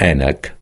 آنك